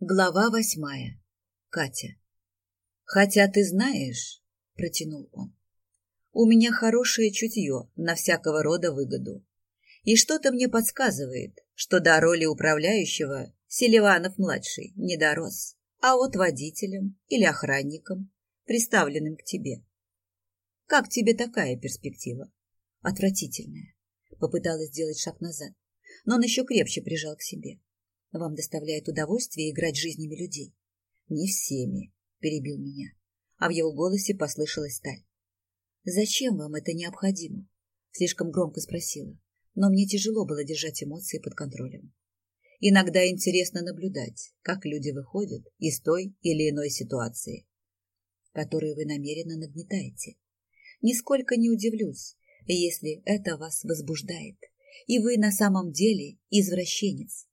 Глава восьмая. Катя. «Хотя ты знаешь, — протянул он, — у меня хорошее чутье на всякого рода выгоду. И что-то мне подсказывает, что до роли управляющего Селиванов-младший не дорос, а вот водителем или охранником, приставленным к тебе. Как тебе такая перспектива? Отвратительная. Попыталась сделать шаг назад, но он еще крепче прижал к себе. Вам доставляет удовольствие играть жизнями людей? Не всеми, перебил меня, а в его голосе послышалась сталь. Зачем вам это необходимо? Слишком громко спросила, но мне тяжело было держать эмоции под контролем. Иногда интересно наблюдать, как люди выходят из той или иной ситуации, которую вы намеренно нагнетаете. Нисколько не удивлюсь, если это вас возбуждает, и вы на самом деле извращенец,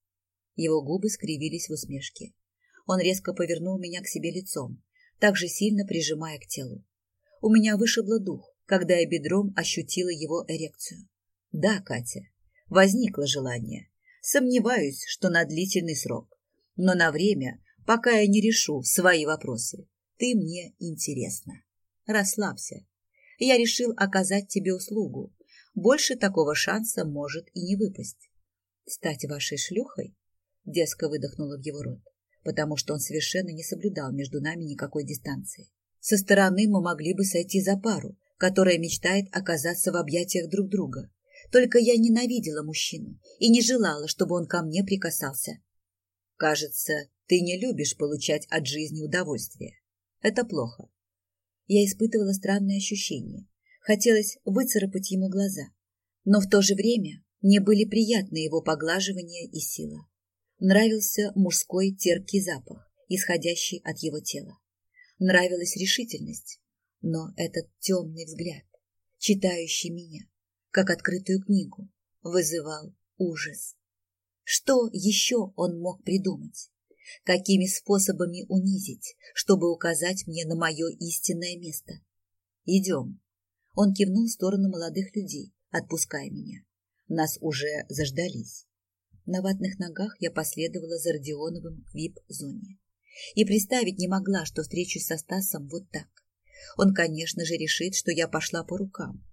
его губы скривились в усмешке. Он резко повернул меня к себе лицом, так же сильно прижимая к телу. У меня вышибло дух, когда я бедром ощутила его эрекцию. Да, Катя, возникло желание. Сомневаюсь, что на длительный срок. Но на время, пока я не решу свои вопросы, ты мне интересна. Расслабься. Я решил оказать тебе услугу. Больше такого шанса может и не выпасть. Стать вашей шлюхой? Дерзко выдохнула в его рот, потому что он совершенно не соблюдал между нами никакой дистанции. Со стороны мы могли бы сойти за пару, которая мечтает оказаться в объятиях друг друга. Только я ненавидела мужчину и не желала, чтобы он ко мне прикасался. Кажется, ты не любишь получать от жизни удовольствие. Это плохо. Я испытывала странное ощущение. Хотелось выцарапать ему глаза. Но в то же время мне были приятны его поглаживания и сила нравился мужской терпкий запах, исходящий от его тела. Нравилась решительность, но этот темный взгляд, читающий меня, как открытую книгу, вызывал ужас. Что еще он мог придумать? Какими способами унизить, чтобы указать мне на мое истинное место? Идем. Он кивнул в сторону молодых людей, отпуская меня. Нас уже заждались. На ватных ногах я последовала за Родионовым в вип-зоне. И представить не могла, что встречусь со Стасом вот так. Он, конечно же, решит, что я пошла по рукам.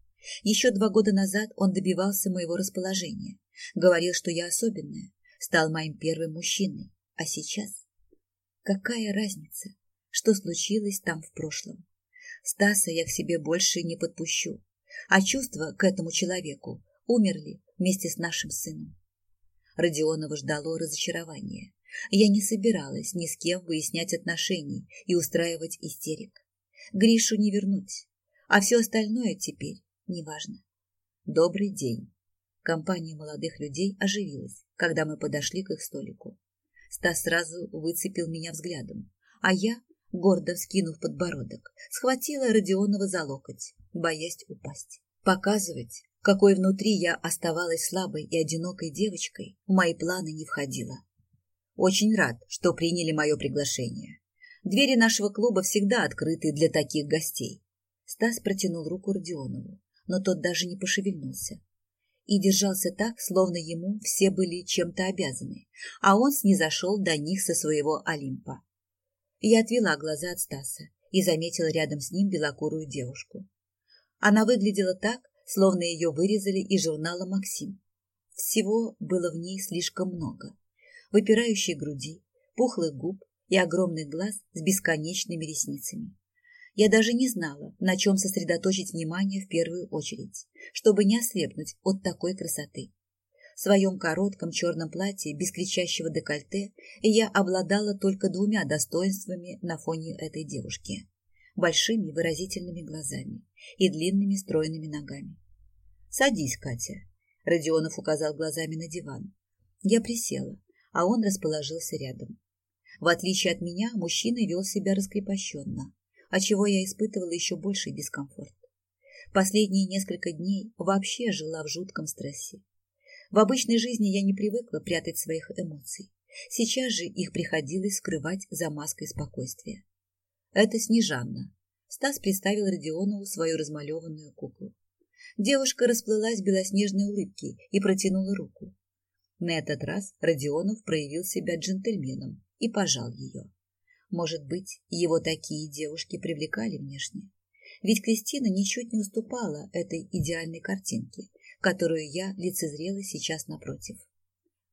Еще два года назад он добивался моего расположения. Говорил, что я особенная, стал моим первым мужчиной. А сейчас? Какая разница, что случилось там в прошлом? Стаса я к себе больше не подпущу, а чувства к этому человеку умерли вместе с нашим сыном. Родионова ждало разочарование. Я не собиралась ни с кем выяснять отношений и устраивать истерик. Гришу не вернуть, а все остальное теперь неважно. Добрый день. Компания молодых людей оживилась, когда мы подошли к их столику. Стас сразу выцепил меня взглядом, а я, гордо вскинув подбородок, схватила Родионова за локоть, боясь упасть. Показывать, какой внутри я оставалась слабой и одинокой девочкой, в мои планы не входило. Очень рад, что приняли мое приглашение. Двери нашего клуба всегда открыты для таких гостей. Стас протянул руку Родионову, но тот даже не пошевельнулся. И держался так, словно ему все были чем-то обязаны, а он снизошел до них со своего Олимпа. Я отвела глаза от Стаса и заметила рядом с ним белокурую девушку. Она выглядела так, словно ее вырезали из журнала «Максим». Всего было в ней слишком много. Выпирающей груди, пухлых губ и огромных глаз с бесконечными ресницами. Я даже не знала, на чем сосредоточить внимание в первую очередь, чтобы не ослепнуть от такой красоты. В своем коротком черном платье без кричащего декольте я обладала только двумя достоинствами на фоне этой девушки большими выразительными глазами и длинными стройными ногами. «Садись, Катя», — Родионов указал глазами на диван. Я присела, а он расположился рядом. В отличие от меня, мужчина вел себя раскрепощенно, отчего я испытывала еще больший дискомфорт. Последние несколько дней вообще жила в жутком стрессе. В обычной жизни я не привыкла прятать своих эмоций. Сейчас же их приходилось скрывать за маской спокойствия. Это Снежанна. Стас представил Родионову свою размалеванную куклу. Девушка расплылась в белоснежной улыбке и протянула руку. На этот раз Родионов проявил себя джентльменом и пожал ее. Может быть, его такие девушки привлекали внешне. Ведь Кристина ничуть не уступала этой идеальной картинке, которую я лицезрела сейчас напротив.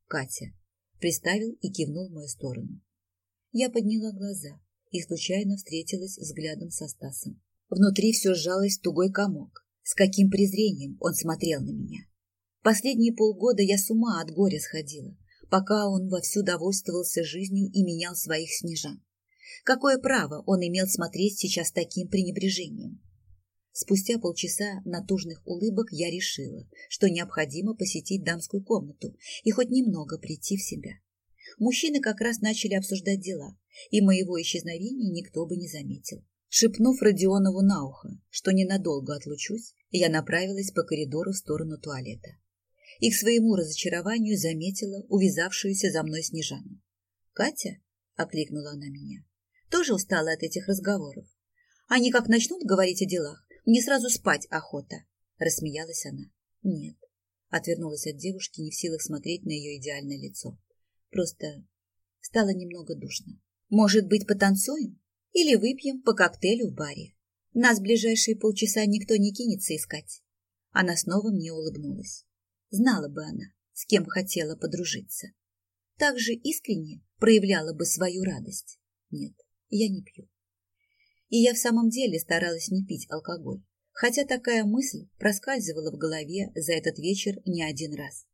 Катя приставил и кивнул в мою сторону. Я подняла глаза и случайно встретилась взглядом со Стасом. Внутри все сжалось тугой комок. С каким презрением он смотрел на меня. Последние полгода я с ума от горя сходила, пока он вовсю довольствовался жизнью и менял своих снежан. Какое право он имел смотреть сейчас таким пренебрежением? Спустя полчаса натужных улыбок я решила, что необходимо посетить дамскую комнату и хоть немного прийти в себя. Мужчины как раз начали обсуждать дела, и моего исчезновения никто бы не заметил. Шепнув Родионову на ухо, что ненадолго отлучусь, я направилась по коридору в сторону туалета. И к своему разочарованию заметила увязавшуюся за мной Снежану. «Катя?» — окликнула она меня. «Тоже устала от этих разговоров? Они как начнут говорить о делах, мне сразу спать охота!» — рассмеялась она. «Нет», — отвернулась от девушки, не в силах смотреть на ее идеальное лицо. «Просто стало немного душно. Может быть, потанцуем? Или выпьем по коктейлю в баре?» Нас ближайшие полчаса никто не кинется искать. Она снова мне улыбнулась. Знала бы она, с кем хотела подружиться. Так же искренне проявляла бы свою радость. Нет, я не пью. И я в самом деле старалась не пить алкоголь, хотя такая мысль проскальзывала в голове за этот вечер не один раз.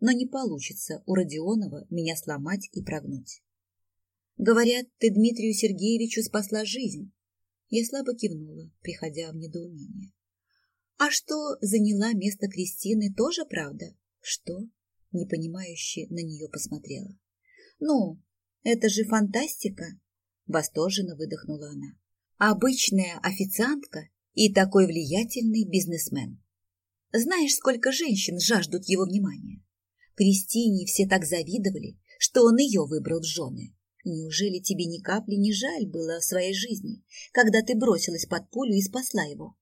Но не получится у Родионова меня сломать и прогнуть. Говорят, ты Дмитрию Сергеевичу спасла жизнь, я слабо кивнула, приходя в недоумение. А что заняла место Кристины, тоже правда? Что? Непонимающе на нее посмотрела. Ну, это же фантастика, восторженно выдохнула она. Обычная официантка и такой влиятельный бизнесмен. Знаешь, сколько женщин жаждут его внимания? Кристине все так завидовали, что он ее выбрал в жены. Неужели тебе ни капли не жаль было в своей жизни, когда ты бросилась под пулю и спасла его?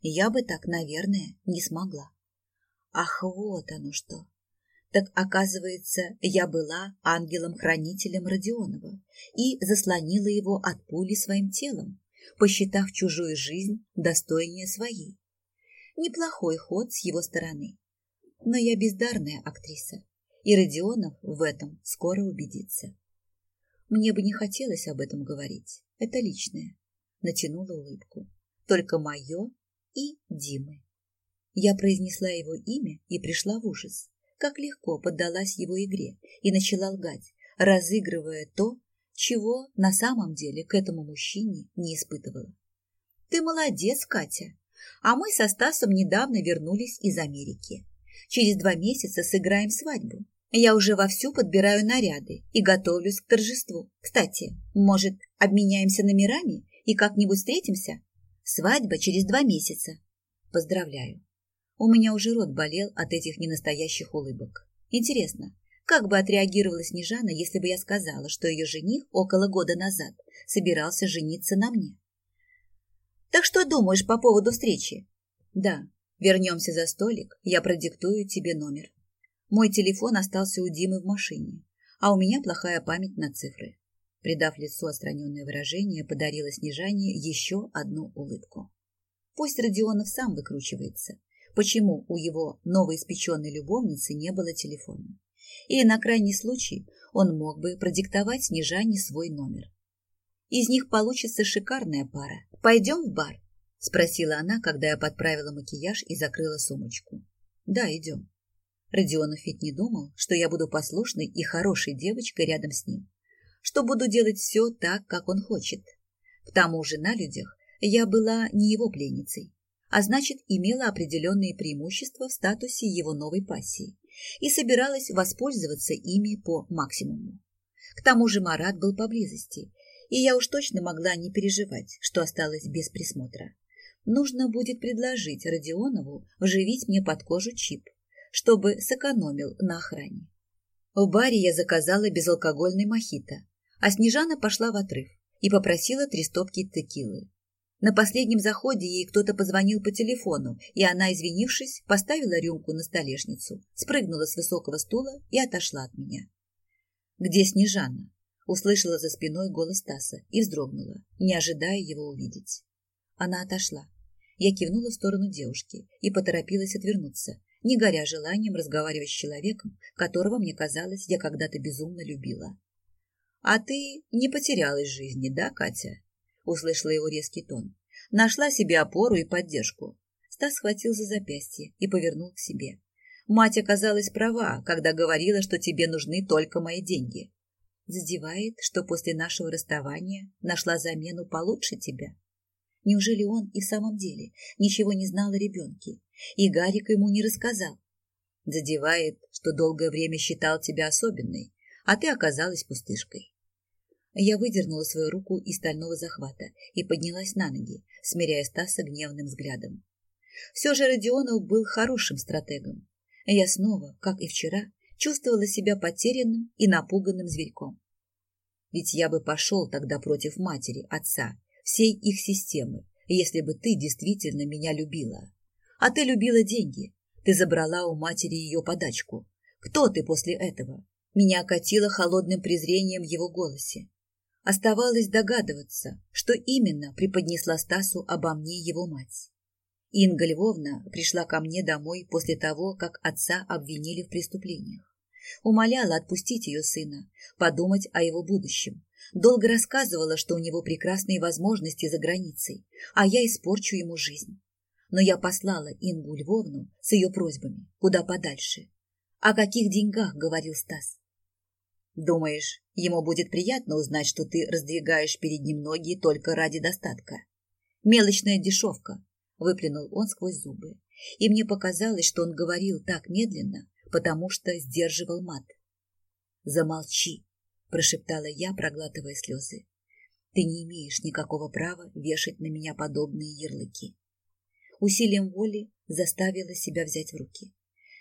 Я бы так, наверное, не смогла. Ах, вот оно что! Так, оказывается, я была ангелом-хранителем Родионова и заслонила его от пули своим телом, посчитав чужую жизнь достойнее своей. Неплохой ход с его стороны. Но я бездарная актриса, и Родионов в этом скоро убедится. Мне бы не хотелось об этом говорить. Это личное. Натянула улыбку. Только мое и Димы. Я произнесла его имя и пришла в ужас. Как легко поддалась его игре и начала лгать, разыгрывая то, чего на самом деле к этому мужчине не испытывала. Ты молодец, Катя. А мы со Стасом недавно вернулись из Америки. Через два месяца сыграем свадьбу. Я уже вовсю подбираю наряды и готовлюсь к торжеству. Кстати, может, обменяемся номерами и как-нибудь встретимся? Свадьба через два месяца. Поздравляю. У меня уже рот болел от этих ненастоящих улыбок. Интересно, как бы отреагировала Снежана, если бы я сказала, что ее жених около года назад собирался жениться на мне? Так что думаешь по поводу встречи? Да, вернемся за столик, я продиктую тебе номер. Мой телефон остался у Димы в машине, а у меня плохая память на цифры. Придав лицу отстраненное выражение, подарила Снежане еще одну улыбку. Пусть Родионов сам выкручивается, почему у его новоиспеченной любовницы не было телефона. Или на крайний случай он мог бы продиктовать Снежане свой номер. Из них получится шикарная пара. Пойдем в бар? Спросила она, когда я подправила макияж и закрыла сумочку. Да, идем. Родионов ведь не думал, что я буду послушной и хорошей девочкой рядом с ним, что буду делать все так, как он хочет. К тому же на людях я была не его пленницей, а значит, имела определенные преимущества в статусе его новой пассии и собиралась воспользоваться ими по максимуму. К тому же Марат был поблизости, и я уж точно могла не переживать, что осталась без присмотра. Нужно будет предложить Родионову вживить мне под кожу чип, чтобы сэкономил на охране. В баре я заказала безалкогольный мохито, а Снежана пошла в отрыв и попросила три стопки текилы. На последнем заходе ей кто-то позвонил по телефону, и она, извинившись, поставила рюмку на столешницу, спрыгнула с высокого стула и отошла от меня. «Где Снежана?» Услышала за спиной голос Стаса и вздрогнула, не ожидая его увидеть. Она отошла. Я кивнула в сторону девушки и поторопилась отвернуться, не горя желанием разговаривать с человеком, которого, мне казалось, я когда-то безумно любила. «А ты не потерялась в жизни, да, Катя?» Услышала его резкий тон. Нашла себе опору и поддержку. Стас схватил за запястье и повернул к себе. Мать оказалась права, когда говорила, что тебе нужны только мои деньги. Задевает, что после нашего расставания нашла замену получше тебя. Неужели он и в самом деле ничего не знал о ребенке, и Гарик ему не рассказал? Задевает, что долгое время считал тебя особенной, а ты оказалась пустышкой. Я выдернула свою руку из стального захвата и поднялась на ноги, смиряя Стаса гневным взглядом. Все же Родионов был хорошим стратегом. Я снова, как и вчера, чувствовала себя потерянным и напуганным зверьком. Ведь я бы пошел тогда против матери, отца, всей их системы, если бы ты действительно меня любила. А ты любила деньги. Ты забрала у матери ее подачку. Кто ты после этого? Меня окатило холодным презрением в его голосе. Оставалось догадываться, что именно преподнесла Стасу обо мне его мать. Инга Львовна пришла ко мне домой после того, как отца обвинили в преступлениях. Умоляла отпустить ее сына, подумать о его будущем. Долго рассказывала, что у него прекрасные возможности за границей, а я испорчу ему жизнь. Но я послала Ингу Львовну с ее просьбами куда подальше. О каких деньгах говорил Стас? Думаешь, ему будет приятно узнать, что ты раздвигаешь перед ним ноги только ради достатка? Мелочная дешевка, выплюнул он сквозь зубы. И мне показалось, что он говорил так медленно, потому что сдерживал мат. «Замолчи», – прошептала я, проглатывая слезы. «Ты не имеешь никакого права вешать на меня подобные ярлыки». Усилием воли заставила себя взять в руки.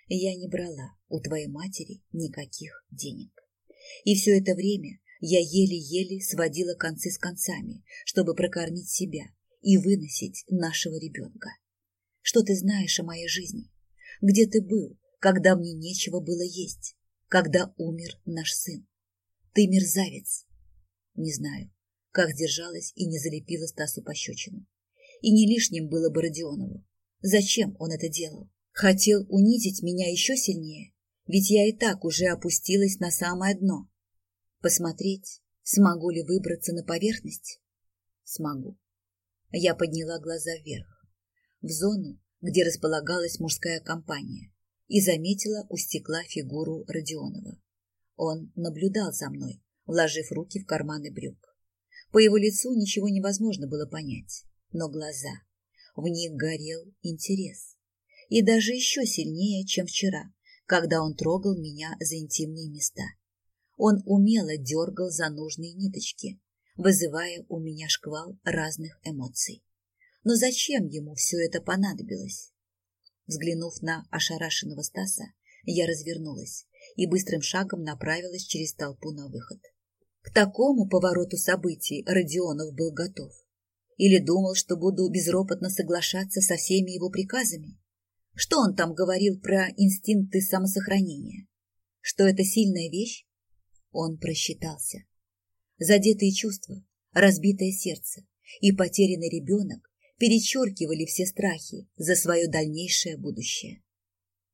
Я не брала у твоей матери никаких денег. И все это время я еле-еле сводила концы с концами, чтобы прокормить себя и выносить нашего ребенка. Что ты знаешь о моей жизни? Где ты был, когда мне нечего было есть? Когда умер наш сын? Ты мерзавец. Не знаю, как сдержалась и не залепила Стасу пощечину. И не лишним было бы Родионову. Зачем он это делал? Хотел унизить меня еще сильнее? Ведь я и так уже опустилась на самое дно. Посмотреть, смогу ли выбраться на поверхность? Смогу. Я подняла глаза вверх, в зону, где располагалась мужская компания, и заметила у стекла фигуру Родионова. Он наблюдал за мной, вложив руки в карманы брюк. По его лицу ничего невозможно было понять, но глаза, в них горел интерес. И даже еще сильнее, чем вчера, когда он трогал меня за интимные места. Он умело дергал за нужные ниточки, вызывая у меня шквал разных эмоций. Но зачем ему все это понадобилось? Взглянув на ошарашенного Стаса, я развернулась и быстрым шагом направилась через толпу на выход. К такому повороту событий Родионов был готов. Или думал, что буду безропотно соглашаться со всеми его приказами? Что он там говорил про инстинкты самосохранения? Что это сильная вещь? Он просчитался. Задетые чувства, разбитое сердце и потерянный ребенок перечеркивали все страхи за свое дальнейшее будущее.